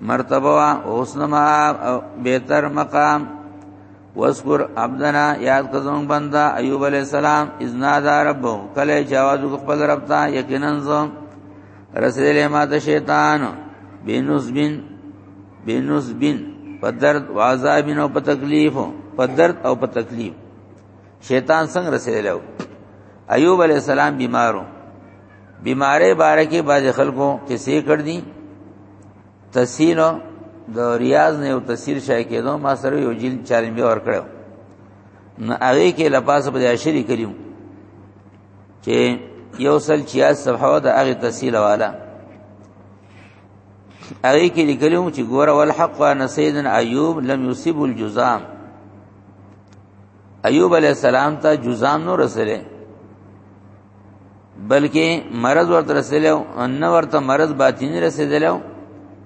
[SPEAKER 1] مرتبه وا اوسنما بهتر مقام واذكر عبدنا یاد کزون بندا ایوب علیہ السلام اذنا دا رب کله جواز خپل رب ته یقینا زم رسول ما ته شیطان بینوس بن بینوس بن په درد او عذاب او په تکلیف په درد او په تکلیف شیطان څنګه رسېلو ایوب علی السلام بیمارو بیماری باره کې بعض خلکو کیسې کړ دي تسهیل د ریاض نه یو تسهیل شای کېدو ما سره یو جیل چالم به ور کړو نو هغه کې لپاسه په عشری کړیو چې یو سل 86 صفحه د هغه تسهیل والا هغه کې لیکلو چې ګور والحق ان سیدنا ایوب لم یصيب الجزام ایوب علی السلام ته جزام نو رسله بلکې مرض ورته رسیدلو ان نه ورته مرض باطنی رسیدلو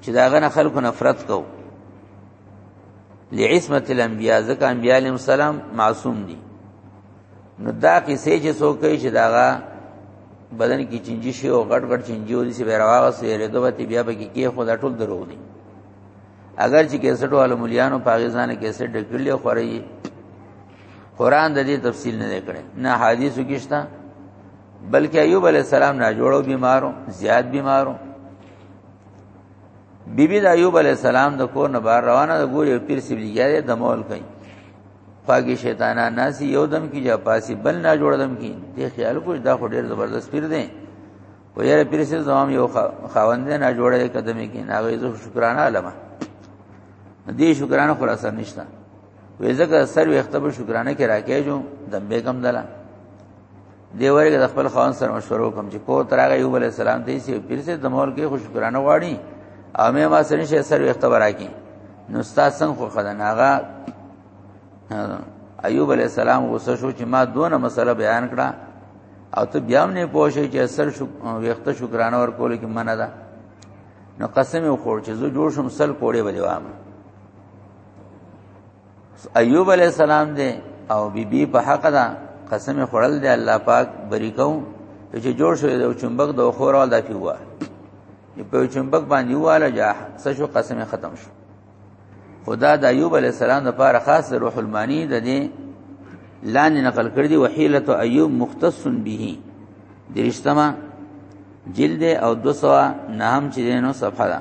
[SPEAKER 1] چې داغه نه خلکو نفرت کو لعصمت الانبیاء ځکه انبیاء علیهم السلام معصوم دي نو دا کیسې چې څوک کوي چې داغه بدن کې چنجي شي او غټ غټ چنجي ودي چې بیرواغه سره له دوه بیا به کې خدا ټول درو دي اگر چې کیسټو علملیانو پاکستان کیسټ ډکړلې خوري قران د دې تفصیل نه کړي نه حدیثو کې شته بلکې ایوب علی السلام نه جوړو بیمارو زیات بیمارو بی بی د ایوب علی السلام د کور نه بار روانه د ګوري پیر سی بلیګاره د مول کوي پاګي شیطانا ناس یو دم کی جا پاسی بل نه جوړ دم کی دې خیال کوش دا خو ډیر زبردست پیر دی و یاره پیر سی زمام یو خاوند نه جوړه قدمه کی ناغه زو شکرانه علما دې شکرانه خلاص نشته وې ځکه سر وخت په شکرانه کې راکې جو دمبه کم دلا دی ورګه د خپل خان سره مشورو کوم چې کو ترغه یوب علی السلام ته سی پیر سه د مور کې خوشکرانه غواړي او مې ما سره شه سر وخت راکې نو استاد څنګه خو خداناغه ایوب علی السلام غوسه شو چې ما دونه مسله بیان کړه او ته بیا نه پوښی چې سر شو وخت شکرانه ور کول کې منه ده نو قسم وکړ چې زه جوړ شم سل کوړې بجوام ایوب علی السلام دی او بی بی په حق ده قسم خړل دی الله پاک بری کو چې جوړ شوی د چمبک د خور او د پیوا په چمبک باندې واله جا سشو قسم ختم شو خدا د ایوب علی السلام لپاره خاص روح المانی د دې لاندې نقل کړی دی وحیلت ایوب مختص به درشتما جلد او 200 نام چې دینو صفحه ده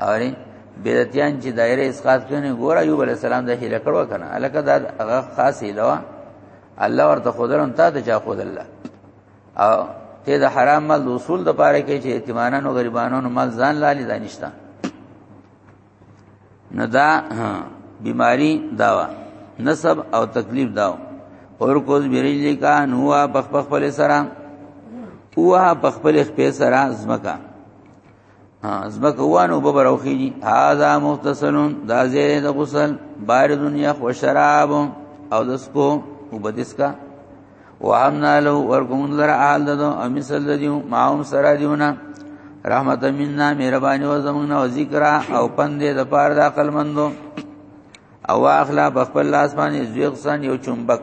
[SPEAKER 1] اوري بدعتيان چې دایره اسقاط کوي ګوره ایوب علی السلام د هله کړو کنه الکه دا هغه خاص ایلوا الله ورته خودرن تا ته چا خود الله او ته د حرام مال د اصول د پاره کې چې یتیمانانو غریبانو مال ځان لالي دانشتا نه دا بیماری داوا نسب او تکلیف داو اور کوز بیرجلی کا نوا پخ پخ پل سرام اوه په خپل خپې سره زمکا زمکوانو ببر او خيجي هاذا مختصلون دا زیره د غسل بار دنیا خو شراب او د سکو وبدس کا وامنا له ورکوم لره اهل ددو او مثل دیو ماهم سرا دیونه رحمت منا مهرباني او زمونه او ذکر او پندې د پار د عقل مندو او اخلا بخپل لاس باندې زیغسان یو چمبک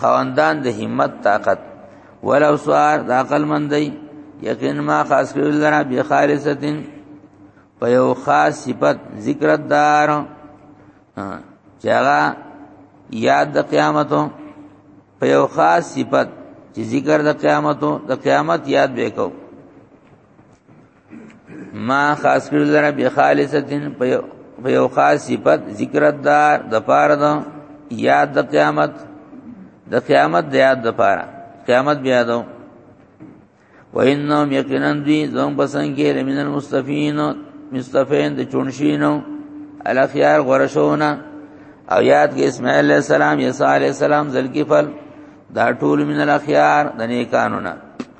[SPEAKER 1] خواندان د همت طاقت ولو سوار د عقل مندي یقین ما خاص کړی لرا بی خالصتین په یو خاص صفت ذکر دار چې هغه یاد د قیامتو په یو خاص صفت چې ذکر د قیامتو د قیامت یاد وکاو ما خاص کړل لره به خالصتن په یو خاص صفت ذکر دار د پاره دو یاد د قیامت د قیامت د یاد د پاره قیامت بیا دو و انهم یقینا دی زوم پسند کې لمن المستفین مستفین د چونشینو الاخيار غرشونه او یاد کې اسماعیل علیہ السلام یسع علیہ السلام ذلکفل دا ټول من الاخيار د نیکانو نه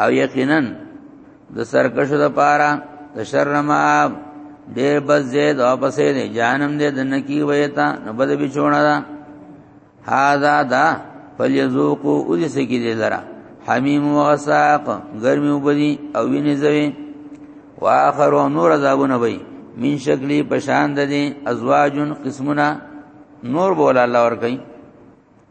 [SPEAKER 1] او یقینا د سرکشو د پاره د شر ما ډیر بس زید او پسې دی جانم دې د نکی ویتا نو بد به چونه دا هاذا دا فلیذوقوا اذس کی دې لرا حمیم و غساق گرمی و بدی او وینې زوی و آخر و نور عذابونه وی من شکلی پشان د دې ازواجن قسمنا نور بولا الله ور کوي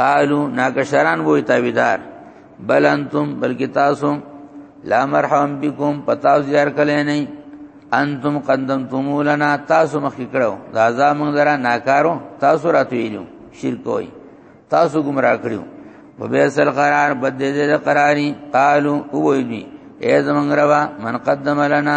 [SPEAKER 1] قالو ناکشران وې تابعدار بل انتم بلکې تاسو لا مرحم بكم پتا زیار کله نه انتم قدمتم لنا تاسو مخ کړو دا عذاب موږ درا ناکارو تاسو راتویلو شرک وای تاسو گمراه کړو وبئسل قرار بد دې قراری قالو وې اے زمنګ روا من قدم لنا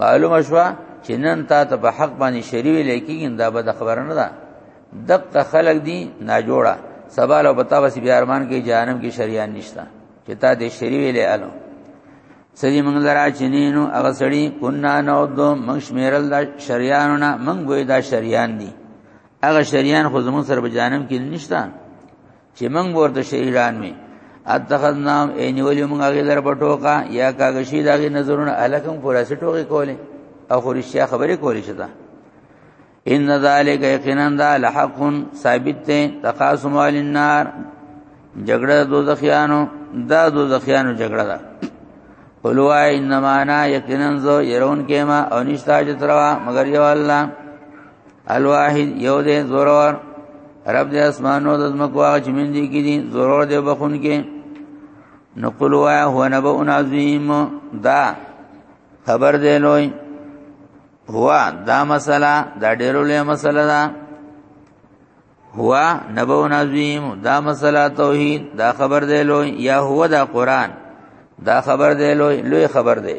[SPEAKER 1] معلومه شو چې نن تا ته په حق باندې شری وی لیکین دا به خبره نه ده دغه خلق دی نه جوړه سوال او بتا وسی بیا ارمان کې جانم کې شریان نشتا چې تا دې شری وی لې الو سړي موږ لرا چنینو هغه سړي کنا نو دو موږ شمیرل دا شریانو نه موږ وې دا شریان دي هغه شریان خو زمون سره په جانم کې نشتا چې موږ ورته شهیدان وي اتخذنام اینولی موږ هغه در پټوکا یا کاغه شی داغه نظرونه الکم پورا سټوګه کوله او خورشیا خبرې کولې شته ان ذالک یقینا ذا لحق ثابت ته تقاسم النار جګړه دوزخیانو دا دوزخیانو جګړه ده قلوا انما انا یقینا ذو يرون کما او نشتا جتروا مگر یو الله الواحد یو دې زورور رب دې اسمانو د زمکو هغه چې من دي کې دي زورور دې بخون کې نقول وا هو نبأ عظیم دا خبر دې لوی هو دا مسله دا ډېرو لوی مسله ده هو نبأ عظیم دا مسله توحید دا خبر دې لوی یا هو دا قران دا خبر دې لوی لوی خبر دې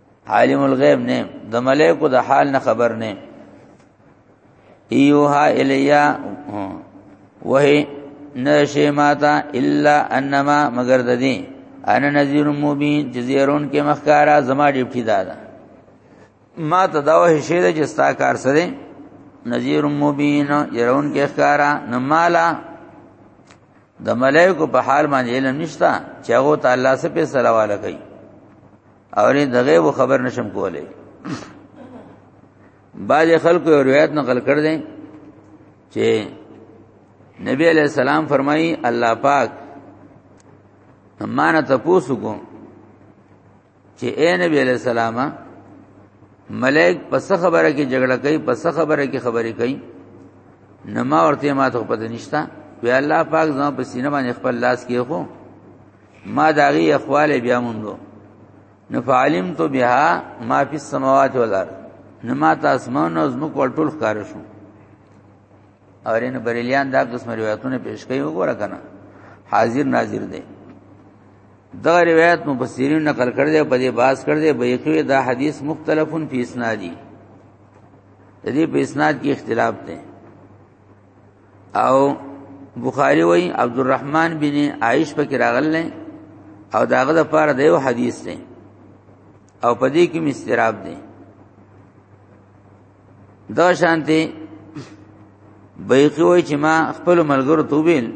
[SPEAKER 1] عالم الغیب نه د ملائکو د حال نه خبر نه ایوها الیا وه نشی ماتا الا انما مگر د دې انا نذیر مبین جزیرون کې مخکارا زما ډیپټی دادا ما ته دا وه شی د جستا کار سره نذیر مبین يرون کې ښکارا نمالا د ملائکو په حال باندې علم نشتا چې هغه تعالی سره په سلام علیکم او نه د غیب خبر نشم کولای باج خلکو روایت نقل کړ دې چې نبی علیہ السلام فرمایي الله پاک امانه تاسو کو چې اے نبی علیہ السلام ملائک پس خبره کې جګړه کوي پس خبره کې خبرې کوي نما ورته ما ته پته نشتا وی الله پاک زما په سینه باندې خپل لاس کې خو ما داغي اخوال بیا موندو نو فعلم تو بها ما فی السماوات والارض نو ما ته اسمان او زمکو ټول ښکار شو اورین بریلیان دا قسم روایتونه پیش کوي وګوره کنه حاضر ناظر دی دا روایت مفسرین نقل کړ دی په دې باس کړ دی بیقوی دا حدیث مختلفن فی اسنادی د دې په اسناد کې اختلاف دی او بخاری وای عبد الرحمن بن عائش پکې راغله او داغه د پاره د یو حدیث دی او پدې کې مستراب دی دا شانته بیخی وای چې ما خپل ملګرو ته ویل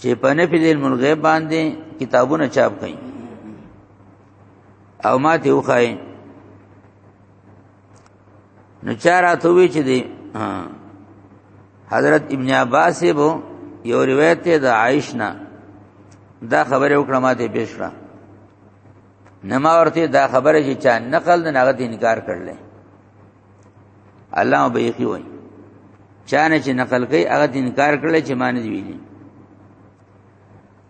[SPEAKER 1] چې په نه پیل ملغیب باندې کتابونه چاپ کړي او ما ته وخایي نو چارا ته وی چې دی حضرت ابن عباس بو یو روایت ده د عائشہ نه دا خبره وکړه ماته پیش کړه نما ورته دا خبره چې چا نقل نه هغه انکار کړل الله به یې وایي چا نه چې نقل کوي هغه انکار کړل چې معنی دی ویلي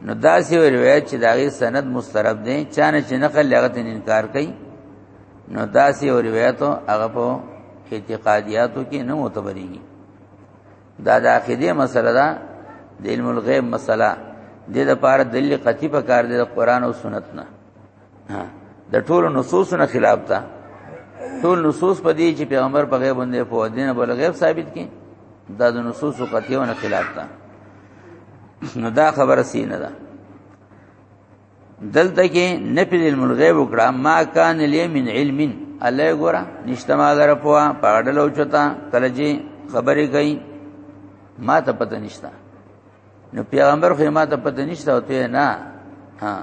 [SPEAKER 1] نو دا سی روایت چې داغه سند مسترب دی چا نه چې نقل لغت انکار کوي نو دا سی روایت هغه په اعتقادیاتو کې نه معتبرېږي دا د عقیده مسله ده د علم الغیب مسله د لپاره دلیل قطعی په کار دی د قران او سنت نه د ټولو نصوص نه خلاف ده ټول نصوص په دې چې پیغمبر په غیب باندې په دین بل غیب ثابت کړي دا د نصوص او قطعیو نه خلاف ده نو دا خبره سینه ده دلته کې نفل الملغیب وکړه ما کان لی من علم الله ګورا نشته ما غره پوا پاډلو چتا کلجی خبرې کوي ما ته پته نشته نو پیغمبر خو ما ته پته نشته او ته نه ها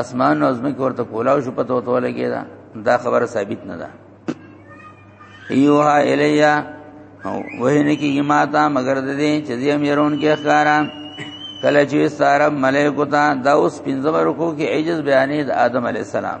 [SPEAKER 1] اسمان او زمکه ورته کولاو شو پته وته لګی دا دا خبره ثابت نه ده ایوها الیا وهنه کی ما ته مگر د دې چې زم يرون کې ښکارا کله چې سارب ملائکو ته دا اوس پنځم رکو کې عجز بیانې د آدم علی السلام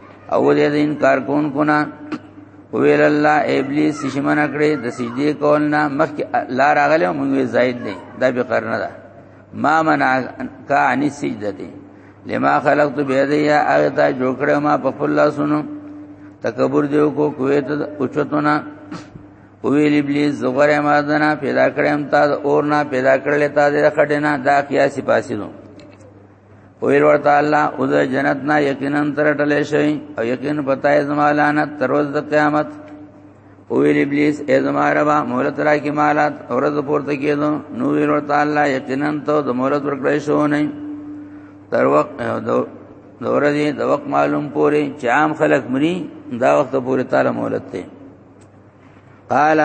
[SPEAKER 1] اول یې انکار کون کنا ویل الله ابلیس شمن کړې د سجدي کول نه مخکې لا راغله مونږ زائد نه دا به قرنه ده ما منع کا ان سجدته لما خلقت بيديا هغه ته جوړ کړو ما په خپل لاسونو تکبر دیو کو کویت اوچتونا ویل ابلیس زغره ما دنا پیدا کړم تا اور نه پیدا کړل تا د خټه نه دا قیاسی پاسینو ویل ورته الله او د جنت نه یقینا تر ټلې شي او یقین پتاي زما لعنت تر ورځ د قیامت او ویل ابلیس ای زما ربا مولت را کی مالات اورز پورته کېدو نو ویل ورته الله یقینا ته د مولت ورکړې شو نه تر وخت د ورځې د وخت معلوم پوري چې عام خلک مري دا وخت پوري تعالی مولت ته قال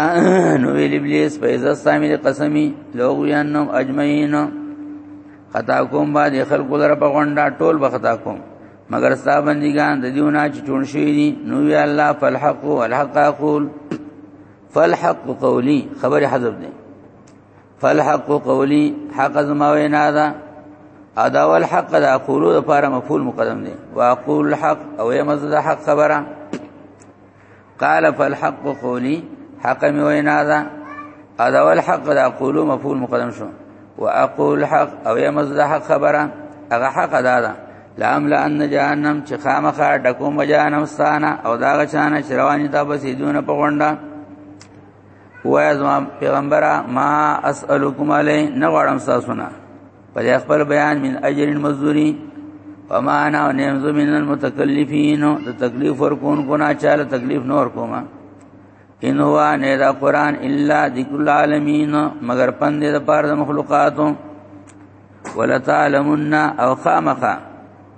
[SPEAKER 1] نو ویل ابلیس پیدا سامي قسمی لوغ یانم اجمعین خطا کوم بعد خلق در په غونډه ټول به خطا کوم مگر ستا بندگان د دیونه چې ټول شي دي نو وی الله فالحق والحق اقول فالحق قولی خبر حذف دي فالحق قولی حق زما وینا ده ادا والحق دا اقولو لپاره مفعول مقدم دي واقول الحق او یمز حق خبره قال فالحق قولي حق می وینا ده ادا والحق دا قولو مفعول مقدم شو واقول حق او یا مزد حق خبره هغه حق ادا ده لام لان جهنم چې خامخا ډکو مجانم ستانه او دا غچانه چې رواني تا بسې دون په غونډه وای زما پیغمبره ما اسالکم علی نه غواړم تاسو نه پر خپل بیان من اجر مزدوری فما انا نمز من المتکلفین د تکلیف ور کون کو نه چاله تکلیف نور کوما ان هو نه دا قران الا ذکر العالمین مگر پند د پاره د مخلوقاتو ولتعلمن او خامخه